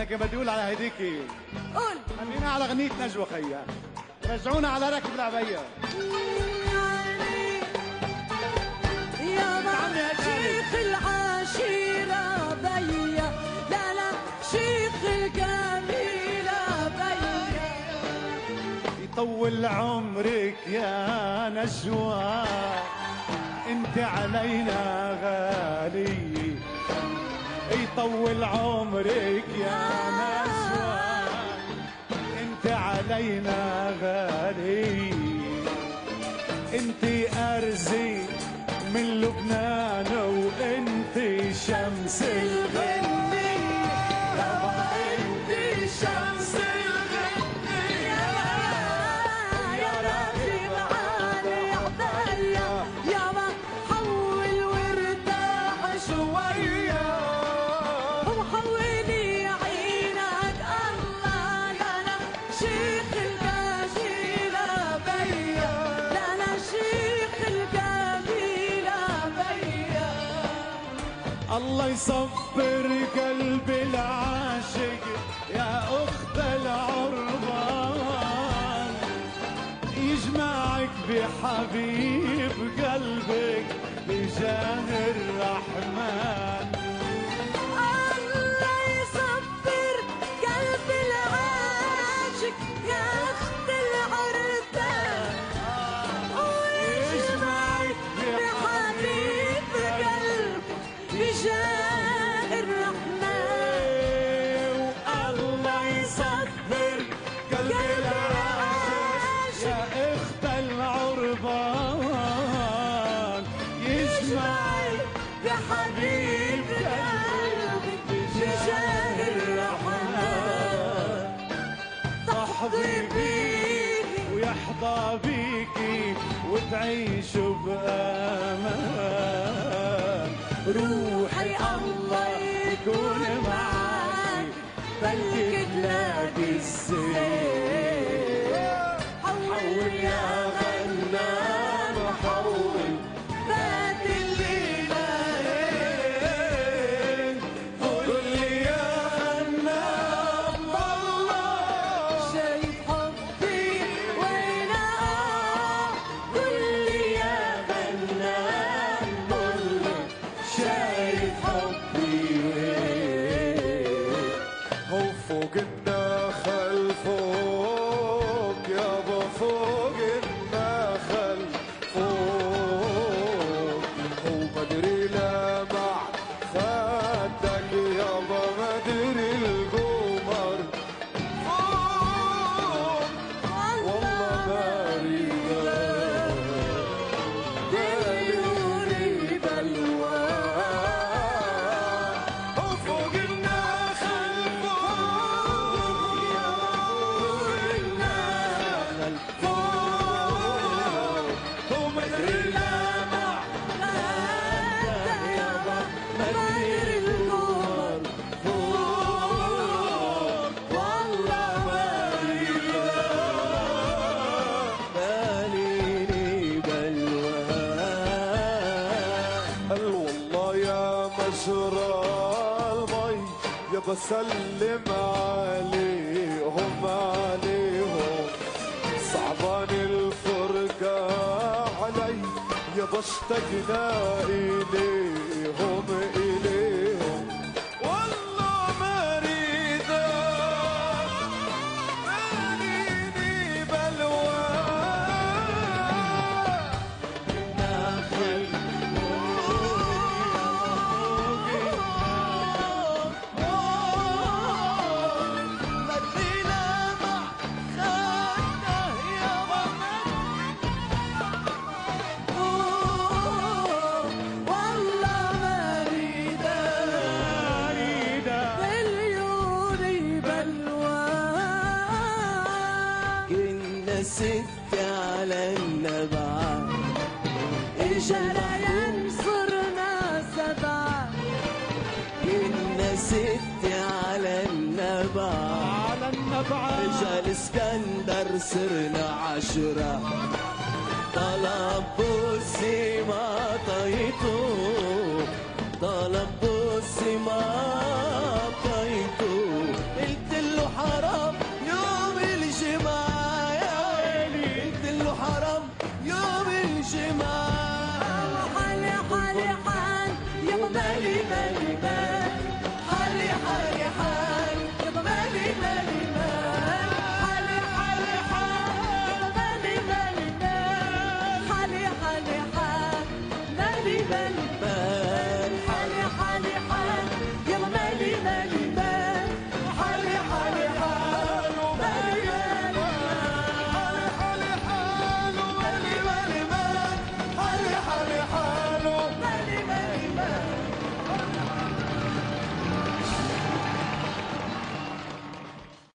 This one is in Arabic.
لكن بدي أقول على هديك قول. خلينا على اغنية نجوى خيا. رجعونا على ركب العبية يا عمي يا شيخ العشيرة بيا. لا لا شيخ الجميلة بيا. يطول عمرك يا نجوى. انت علينا غالي. يطول عمرك يا نجوى انت علينا غالي. انت أرزي من لبنان وانت شمس الغني يصبر قلب العاشق يا أخت العربان. يجمعك بحبيب قلبك بجاه الرحمن. الله الرحمن تحظي بيك ويحظى بيكي بأمان. روحي الله يكون معك بلكي تلاقي السير يا مجرى المي يا بسلم عليهم عليهم. صعبان الفرقة علي يا بشتقنا إليهم إليهم. ست على النبع اجرى ينصرنا سبعة كنا ست على النبع على النبعة اجا الاسكندر صرنا عشرة. طلب بوسي ما طيته طلب بوسي ما